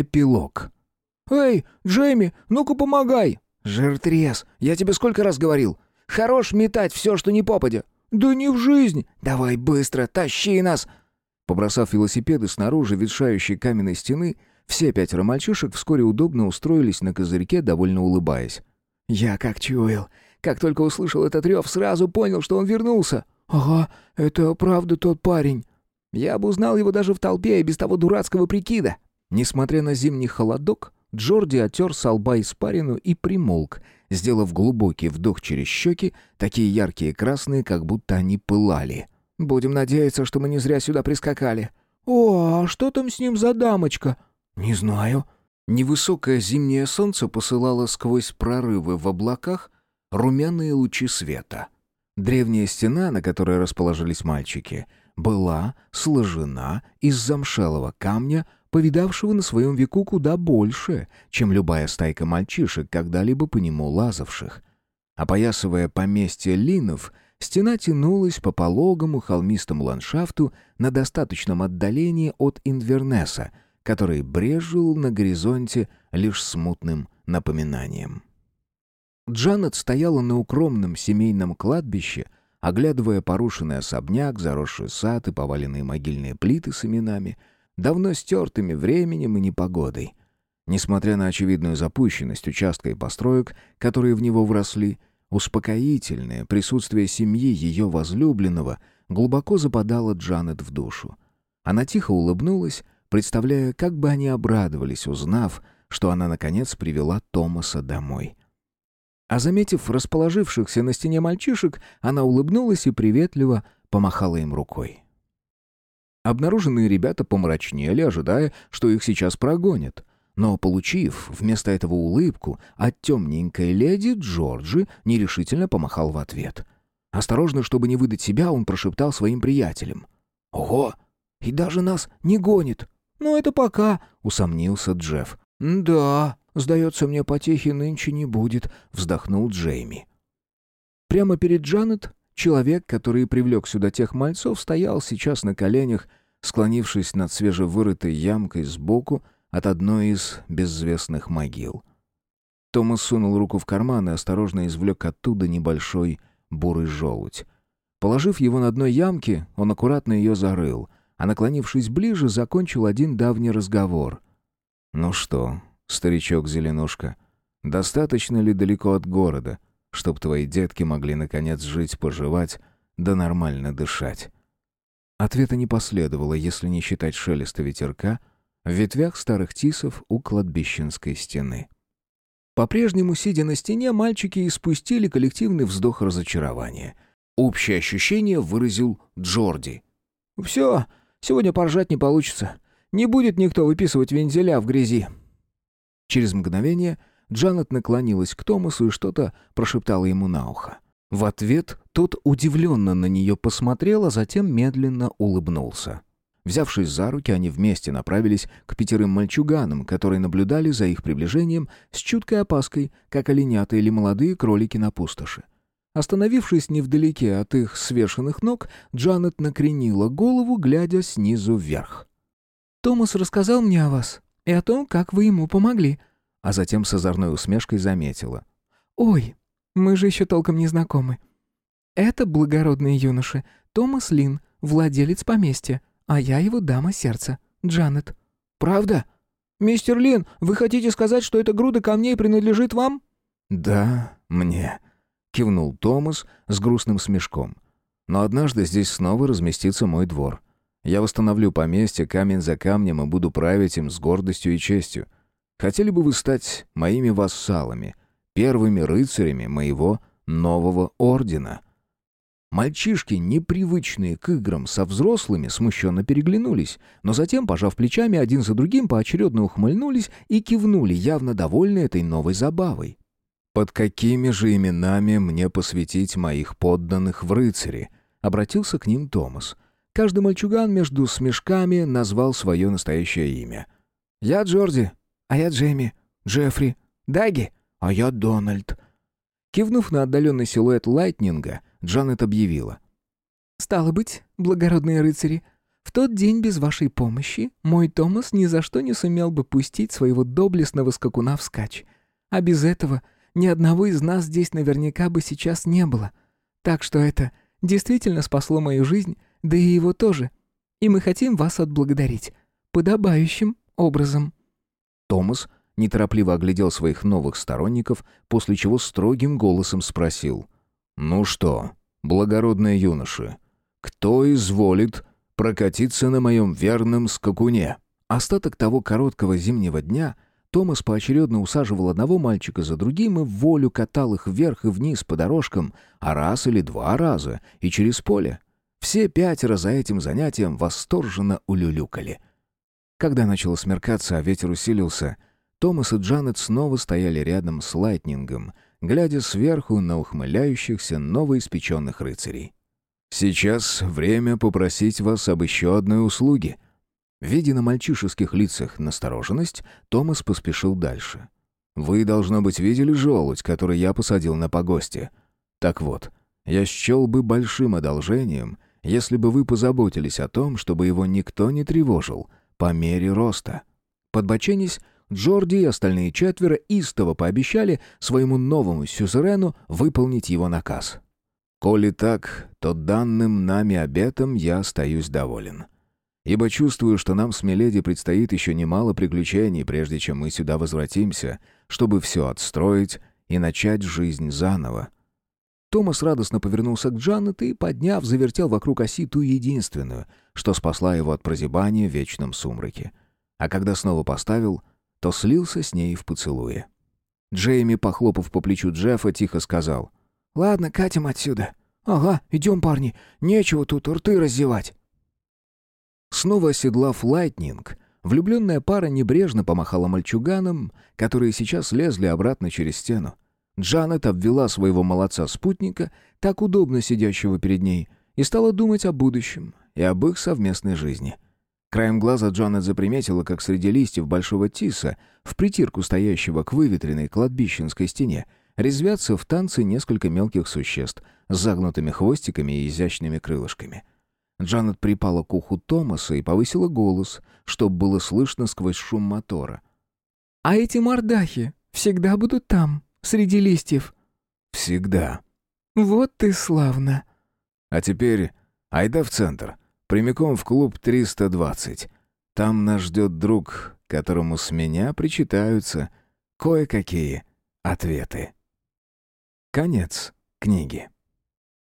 Эпилог. «Эй, Джейми, ну-ка помогай!» «Жиртрез, я тебе сколько раз говорил? Хорош метать все, что не попадя!» «Да не в жизнь!» «Давай быстро, тащи нас!» Побросав велосипеды снаружи ветшающей каменной стены, все пятеро мальчишек вскоре удобно устроились на козырьке, довольно улыбаясь. «Я как чуял. Как только услышал этот рев, сразу понял, что он вернулся». «Ага, это правда тот парень». Я бы узнал его даже в толпе и без того дурацкого прикида. Несмотря на зимний холодок, Джорди отер с лба испарину и примолк, сделав глубокий вдох через щеки, такие яркие красные, как будто они пылали. «Будем надеяться, что мы не зря сюда прискакали». «О, а что там с ним за дамочка?» «Не знаю». Невысокое зимнее солнце посылало сквозь прорывы в облаках румяные лучи света. Древняя стена, на которой расположились мальчики, была сложена из замшелого камня, повидавшего на своем веку куда больше, чем любая стайка мальчишек, когда-либо по нему лазавших. Опоясывая поместье Линов, стена тянулась по пологому холмистому ландшафту на достаточном отдалении от Инвернеса, который брежил на горизонте лишь смутным напоминанием. Джанет стояла на укромном семейном кладбище, оглядывая порушенный особняк, заросший сад и поваленные могильные плиты с именами — давно стертыми временем и непогодой. Несмотря на очевидную запущенность участка и построек, которые в него вросли, успокоительное присутствие семьи ее возлюбленного глубоко западало Джанет в душу. Она тихо улыбнулась, представляя, как бы они обрадовались, узнав, что она, наконец, привела Томаса домой. А заметив расположившихся на стене мальчишек, она улыбнулась и приветливо помахала им рукой. Обнаруженные ребята помрачнели, ожидая, что их сейчас прогонят. Но, получив вместо этого улыбку от темненькой леди, Джорджи нерешительно помахал в ответ. Осторожно, чтобы не выдать себя, он прошептал своим приятелям. «Ого! И даже нас не гонит!» «Ну, это пока», — усомнился Джефф. «Да, сдается мне, потехи нынче не будет», — вздохнул Джейми. Прямо перед Джанет Человек, который привлек сюда тех мальцов, стоял сейчас на коленях, склонившись над свежевырытой ямкой сбоку от одной из безвестных могил. Томас сунул руку в карман и осторожно извлек оттуда небольшой бурый желудь. Положив его на дно ямки, он аккуратно ее зарыл, а, наклонившись ближе, закончил один давний разговор. «Ну что, старичок-зеленушка, достаточно ли далеко от города?» Чтоб твои детки могли наконец жить-поживать, да нормально дышать. Ответа не последовало, если не считать шелеста ветерка в ветвях старых тисов у кладбищенской стены. По-прежнему, сидя на стене, мальчики испустили коллективный вздох разочарования. Общее ощущение выразил Джорди. «Все, сегодня поржать не получится. Не будет никто выписывать вензеля в грязи». Через мгновение Джанет наклонилась к Томасу и что-то прошептала ему на ухо. В ответ тот удивленно на нее посмотрел, а затем медленно улыбнулся. Взявшись за руки, они вместе направились к пятерым мальчуганам, которые наблюдали за их приближением с чуткой опаской, как оленята или молодые кролики на пустоши. Остановившись невдалеке от их свешенных ног, Джанет накренила голову, глядя снизу вверх. «Томас рассказал мне о вас и о том, как вы ему помогли», а затем с озорной усмешкой заметила. «Ой, мы же еще толком не знакомы. Это благородный юноша, Томас Лин, владелец поместья, а я его дама сердца, Джанет». «Правда? Мистер Лин, вы хотите сказать, что эта груда камней принадлежит вам?» «Да, мне», — кивнул Томас с грустным смешком. «Но однажды здесь снова разместится мой двор. Я восстановлю поместье камень за камнем и буду править им с гордостью и честью. Хотели бы вы стать моими вассалами, первыми рыцарями моего нового ордена?» Мальчишки, непривычные к играм со взрослыми, смущенно переглянулись, но затем, пожав плечами, один за другим поочередно ухмыльнулись и кивнули, явно довольны этой новой забавой. «Под какими же именами мне посвятить моих подданных в рыцари?» — обратился к ним Томас. Каждый мальчуган между смешками назвал свое настоящее имя. «Я Джорди, «А я Джейми, Джеффри, Даги, а я Дональд». Кивнув на отдаленный силуэт Лайтнинга, Джанет объявила. «Стало быть, благородные рыцари, В тот день без вашей помощи мой Томас ни за что не сумел бы пустить своего доблестного скакуна вскачь. А без этого ни одного из нас здесь наверняка бы сейчас не было. Так что это действительно спасло мою жизнь, да и его тоже. И мы хотим вас отблагодарить. Подобающим образом». Томас неторопливо оглядел своих новых сторонников, после чего строгим голосом спросил. «Ну что, благородные юноши, кто изволит прокатиться на моем верном скакуне?» Остаток того короткого зимнего дня Томас поочередно усаживал одного мальчика за другим и в волю катал их вверх и вниз по дорожкам, а раз или два раза, и через поле. Все пятеро за этим занятием восторженно улюлюкали. Когда начало смеркаться, а ветер усилился, Томас и Джанет снова стояли рядом с Лайтнингом, глядя сверху на ухмыляющихся новоиспеченных рыцарей. «Сейчас время попросить вас об еще одной услуге». Видя на мальчишеских лицах настороженность, Томас поспешил дальше. «Вы, должно быть, видели желудь, который я посадил на погосте. Так вот, я счел бы большим одолжением, если бы вы позаботились о том, чтобы его никто не тревожил по мере роста». Подбоченись, Джорди и остальные четверо истово пообещали своему новому сюзерену выполнить его наказ. «Коли так, то данным нами обетом я остаюсь доволен. Ибо чувствую, что нам с Миледи предстоит еще немало приключений, прежде чем мы сюда возвратимся, чтобы все отстроить и начать жизнь заново». Томас радостно повернулся к Джанет и, подняв, завертел вокруг оси ту единственную, что спасла его от прозябания в вечном сумраке. А когда снова поставил — то слился с ней в поцелуе. Джейми, похлопав по плечу Джеффа, тихо сказал. «Ладно, катим отсюда. Ага, идем, парни. Нечего тут рты разевать». Снова оседлав Лайтнинг, влюбленная пара небрежно помахала мальчуганам, которые сейчас лезли обратно через стену. Джанет обвела своего молодца-спутника, так удобно сидящего перед ней, и стала думать о будущем и об их совместной жизни — Краем глаза Джанет заприметила, как среди листьев большого тиса, в притирку стоящего к выветренной кладбищенской стене, резвятся в танце несколько мелких существ с загнутыми хвостиками и изящными крылышками. Джанет припала к уху Томаса и повысила голос, чтобы было слышно сквозь шум мотора. «А эти мордахи всегда будут там, среди листьев?» «Всегда». «Вот ты славно». «А теперь айда в центр». Прямиком в клуб 320. Там нас ждет друг, которому с меня причитаются кое-какие ответы. Конец книги.